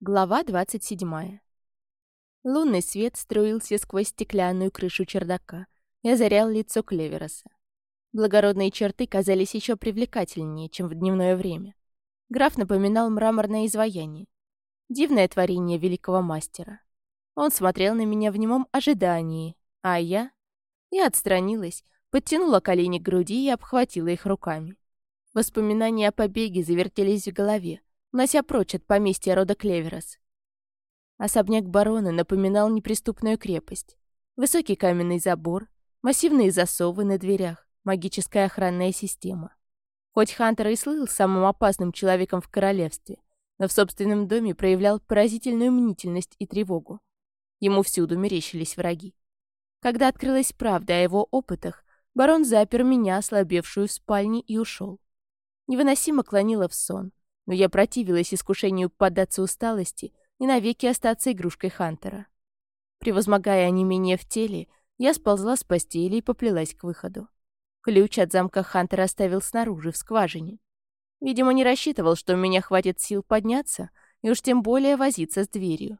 Глава 27. Лунный свет струился сквозь стеклянную крышу чердака и озарял лицо Клевероса. Благородные черты казались еще привлекательнее, чем в дневное время. Граф напоминал мраморное изваяние. Дивное творение великого мастера. Он смотрел на меня в немом ожидании, а я... Я отстранилась, подтянула колени к груди и обхватила их руками. Воспоминания о побеге завертелись в голове, унося прочь от поместья рода Клеверос. Особняк барона напоминал неприступную крепость. Высокий каменный забор, массивные засовы на дверях, магическая охранная система. Хоть Хантер и слыл самым опасным человеком в королевстве, но в собственном доме проявлял поразительную мнительность и тревогу. Ему всюду мерещились враги. Когда открылась правда о его опытах, барон запер меня, ослабевшую в спальне, и ушел. Невыносимо клонила в сон, но я противилась искушению поддаться усталости и навеки остаться игрушкой Хантера. Превозмогая онемение в теле, я сползла с постели и поплелась к выходу. Ключ от замка Хантера оставил снаружи, в скважине. Видимо, не рассчитывал, что у меня хватит сил подняться и уж тем более возиться с дверью.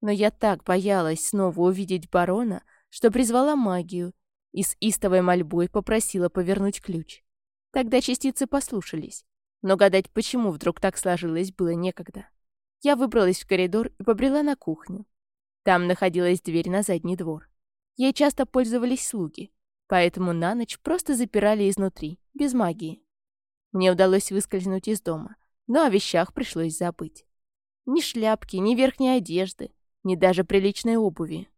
Но я так боялась снова увидеть барона, что призвала магию и с истовой мольбой попросила повернуть ключ. Тогда частицы послушались, но гадать, почему вдруг так сложилось, было некогда. Я выбралась в коридор и побрела на кухню. Там находилась дверь на задний двор. Ей часто пользовались слуги, поэтому на ночь просто запирали изнутри, без магии. Мне удалось выскользнуть из дома, но о вещах пришлось забыть. Ни шляпки, ни верхней одежды, ни даже приличной обуви.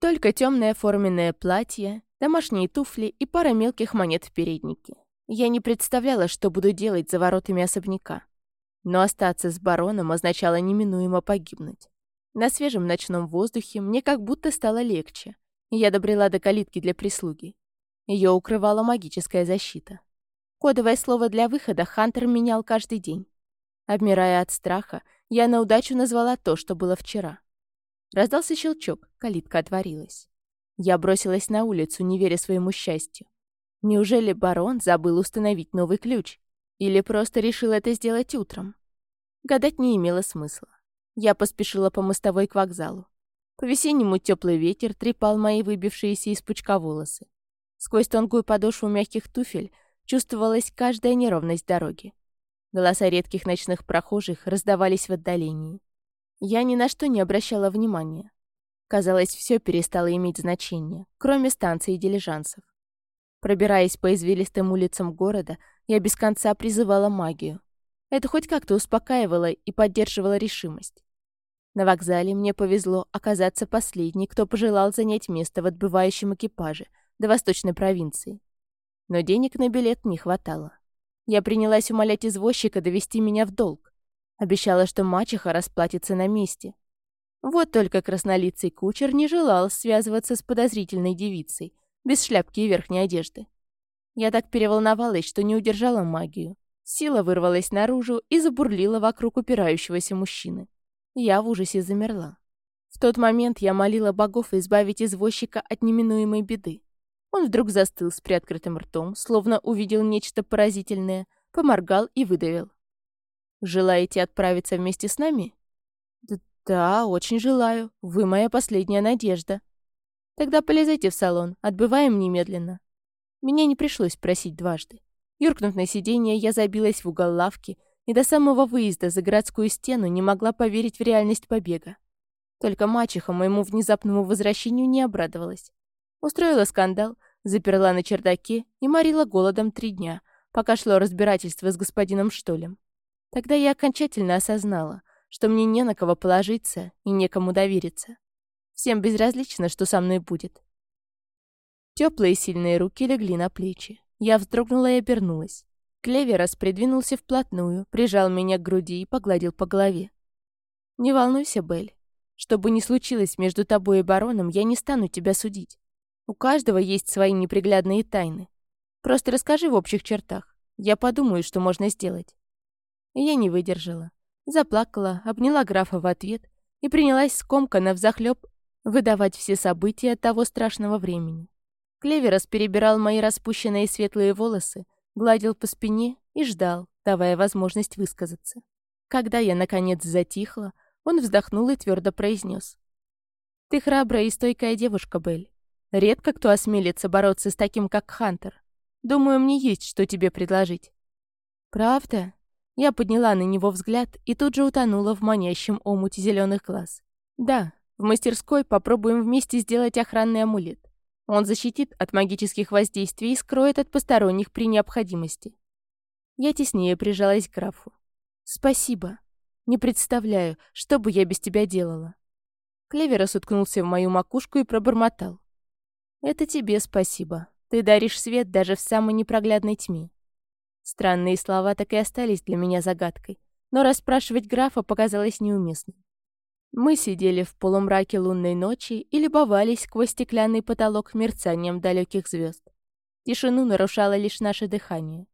Только темное форменное платье, домашние туфли и пара мелких монет в переднике. Я не представляла, что буду делать за воротами особняка. Но остаться с бароном означало неминуемо погибнуть. На свежем ночном воздухе мне как будто стало легче, я добрела до калитки для прислуги. Ее укрывала магическая защита. Кодовое слово для выхода Хантер менял каждый день. Обмирая от страха, я на удачу назвала то, что было вчера. Раздался щелчок, калитка отворилась. Я бросилась на улицу, не веря своему счастью. Неужели барон забыл установить новый ключ? Или просто решил это сделать утром? Гадать не имело смысла. Я поспешила по мостовой к вокзалу. По-весеннему теплый ветер трепал мои выбившиеся из пучка волосы. Сквозь тонкую подошву мягких туфель чувствовалась каждая неровность дороги. Голоса редких ночных прохожих раздавались в отдалении. Я ни на что не обращала внимания. Казалось, все перестало иметь значение, кроме станций и дилижансов. Пробираясь по извилистым улицам города, я без конца призывала магию. Это хоть как-то успокаивало и поддерживало решимость. На вокзале мне повезло оказаться последней, кто пожелал занять место в отбывающем экипаже до восточной провинции. Но денег на билет не хватало. Я принялась умолять извозчика довести меня в долг. Обещала, что мачеха расплатится на месте. Вот только краснолицый кучер не желал связываться с подозрительной девицей — без шляпки и верхней одежды. Я так переволновалась, что не удержала магию. Сила вырвалась наружу и забурлила вокруг упирающегося мужчины. Я в ужасе замерла. В тот момент я молила богов избавить извозчика от неминуемой беды. Он вдруг застыл с приоткрытым ртом, словно увидел нечто поразительное, поморгал и выдавил. «Желаете отправиться вместе с нами?» «Да, очень желаю. Вы моя последняя надежда», Тогда полезайте в салон, отбываем немедленно. Меня не пришлось просить дважды. Юркнув на сиденье, я забилась в угол лавки и до самого выезда за городскую стену не могла поверить в реальность побега. Только мачеха моему внезапному возвращению не обрадовалась. Устроила скандал, заперла на чердаке и морила голодом три дня, пока шло разбирательство с господином Штолем. Тогда я окончательно осознала, что мне не на кого положиться и некому довериться. Всем безразлично, что со мной будет. Теплые сильные руки легли на плечи. Я вздрогнула и обернулась. Клеверос придвинулся вплотную, прижал меня к груди и погладил по голове. «Не волнуйся, Белль. Что бы ни случилось между тобой и бароном, я не стану тебя судить. У каждого есть свои неприглядные тайны. Просто расскажи в общих чертах. Я подумаю, что можно сделать». я не выдержала. Заплакала, обняла графа в ответ и принялась скомканно взахлёб выдавать все события того страшного времени. Клеверос перебирал мои распущенные светлые волосы, гладил по спине и ждал, давая возможность высказаться. Когда я, наконец, затихла, Он вздохнул и твердо произнес: «Ты храбрая и стойкая девушка, Белль. Редко кто осмелится бороться с таким, как Хантер. Думаю, мне есть что тебе предложить». «Правда?» Я подняла на него взгляд и тут же утонула в манящем омуте зеленых глаз. «Да, в мастерской попробуем вместе сделать охранный амулет. Он защитит от магических воздействий и скроет от посторонних при необходимости». Я теснее прижалась к графу. «Спасибо. Не представляю, что бы я без тебя делала». Клеверос уткнулся в мою макушку и пробормотал. «Это тебе спасибо. Ты даришь свет даже в самой непроглядной тьме». Странные слова так и остались для меня загадкой, но расспрашивать графа показалось неуместным. Мы сидели в полумраке лунной ночи и любовались сквозь стеклянный потолок мерцанием далеких звезд. Тишину нарушало лишь наше дыхание.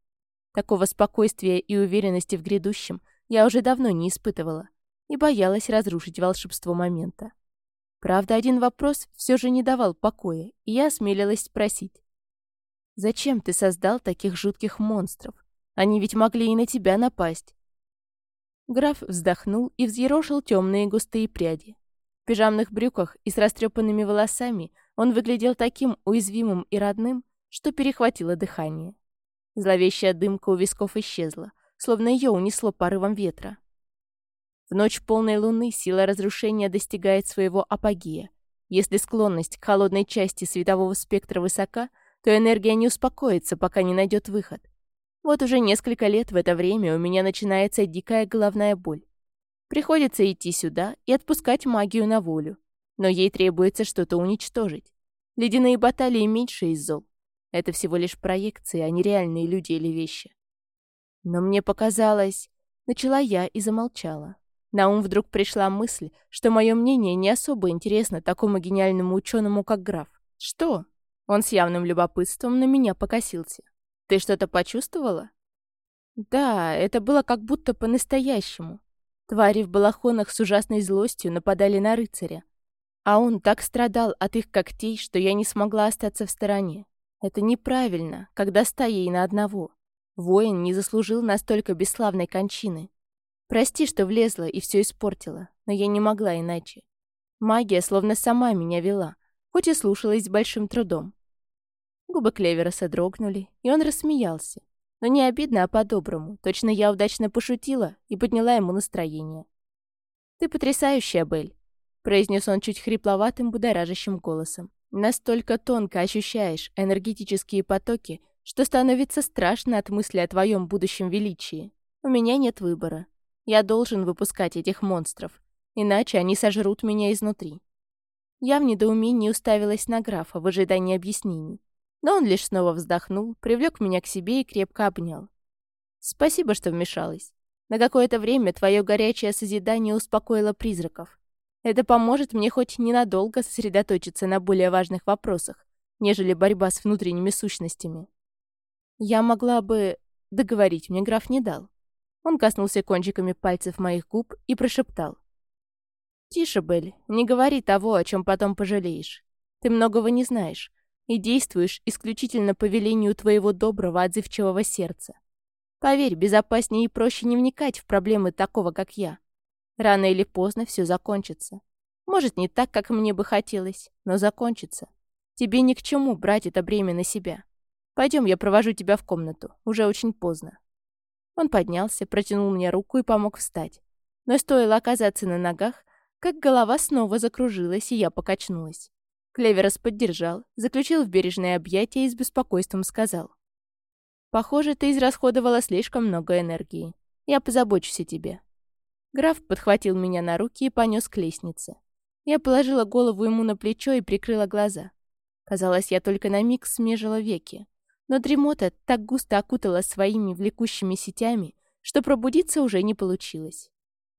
Такого спокойствия и уверенности в грядущем я уже давно не испытывала и боялась разрушить волшебство момента. Правда, один вопрос все же не давал покоя, и я осмелилась спросить. «Зачем ты создал таких жутких монстров? Они ведь могли и на тебя напасть». Граф вздохнул и взъерошил темные густые пряди. В пижамных брюках и с растрепанными волосами он выглядел таким уязвимым и родным, что перехватило дыхание. Зловещая дымка у висков исчезла, словно ее унесло порывом ветра. В ночь полной луны сила разрушения достигает своего апогея. Если склонность к холодной части светового спектра высока, то энергия не успокоится, пока не найдет выход. Вот уже несколько лет в это время у меня начинается дикая головная боль. Приходится идти сюда и отпускать магию на волю. Но ей требуется что-то уничтожить. Ледяные баталии меньше из зол. Это всего лишь проекции, а не реальные люди или вещи. Но мне показалось... Начала я и замолчала. На ум вдруг пришла мысль, что мое мнение не особо интересно такому гениальному ученому, как граф. «Что?» Он с явным любопытством на меня покосился. «Ты что-то почувствовала?» «Да, это было как будто по-настоящему. Твари в балахонах с ужасной злостью нападали на рыцаря. А он так страдал от их когтей, что я не смогла остаться в стороне. Это неправильно, когда стаей на одного. Воин не заслужил настолько бесславной кончины. Прости, что влезла и все испортила, но я не могла иначе. Магия словно сама меня вела, хоть и слушалась с большим трудом. Губы Клевера содрогнули, и он рассмеялся. Но не обидно, а по-доброму. Точно я удачно пошутила и подняла ему настроение. «Ты потрясающая, Белль», — произнес он чуть хрипловатым, будоражащим голосом. «Настолько тонко ощущаешь энергетические потоки, что становится страшно от мысли о твоем будущем величии. У меня нет выбора. Я должен выпускать этих монстров, иначе они сожрут меня изнутри. Я в недоумении уставилась на графа в ожидании объяснений. Но он лишь снова вздохнул, привлек меня к себе и крепко обнял. «Спасибо, что вмешалась. На какое-то время твое горячее созидание успокоило призраков. Это поможет мне хоть ненадолго сосредоточиться на более важных вопросах, нежели борьба с внутренними сущностями. Я могла бы... Договорить мне граф не дал. Он коснулся кончиками пальцев моих губ и прошептал. «Тише, Белль, не говори того, о чем потом пожалеешь. Ты многого не знаешь и действуешь исключительно по велению твоего доброго, отзывчивого сердца. Поверь, безопаснее и проще не вникать в проблемы такого, как я. Рано или поздно все закончится. Может, не так, как мне бы хотелось, но закончится. Тебе ни к чему брать это бремя на себя. Пойдем, я провожу тебя в комнату. Уже очень поздно. Он поднялся, протянул мне руку и помог встать. Но стоило оказаться на ногах, как голова снова закружилась, и я покачнулась. Клеверос поддержал, заключил в бережное объятие и с беспокойством сказал. «Похоже, ты израсходовала слишком много энергии. Я позабочусь о тебе». Граф подхватил меня на руки и понес к лестнице. Я положила голову ему на плечо и прикрыла глаза. Казалось, я только на миг смежила веки. Но дремота так густо окутала своими влекущими сетями, что пробудиться уже не получилось.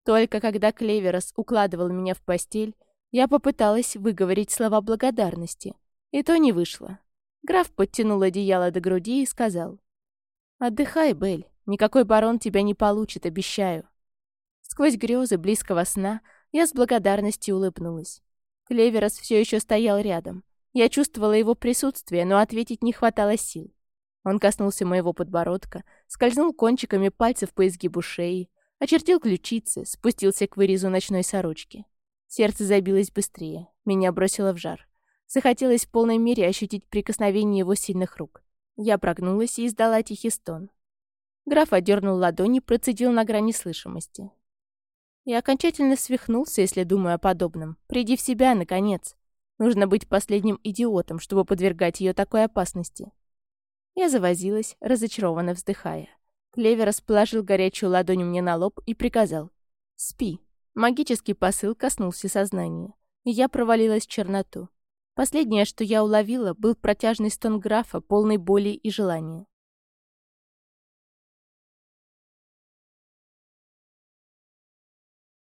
Только когда Клеверос укладывал меня в постель, я попыталась выговорить слова благодарности. И то не вышло. Граф подтянул одеяло до груди и сказал. «Отдыхай, Бель. Никакой барон тебя не получит, обещаю». Сквозь грезы близкого сна я с благодарностью улыбнулась. Клеверос все еще стоял рядом. Я чувствовала его присутствие, но ответить не хватало сил. Он коснулся моего подбородка, скользнул кончиками пальцев по изгибу шеи, Очертил ключицы, спустился к вырезу ночной сорочки. Сердце забилось быстрее, меня бросило в жар. Захотелось в полной мере ощутить прикосновение его сильных рук. Я прогнулась и издала тихий стон. Граф одернул ладони, процедил на грани слышимости. Я окончательно свихнулся, если думаю о подобном. Приди в себя, наконец. Нужно быть последним идиотом, чтобы подвергать ее такой опасности. Я завозилась, разочарованно вздыхая. Клевер расположил горячую ладонь мне на лоб и приказал. «Спи». Магический посыл коснулся сознания, и я провалилась в черноту. Последнее, что я уловила, был протяжный стон графа, полный боли и желания.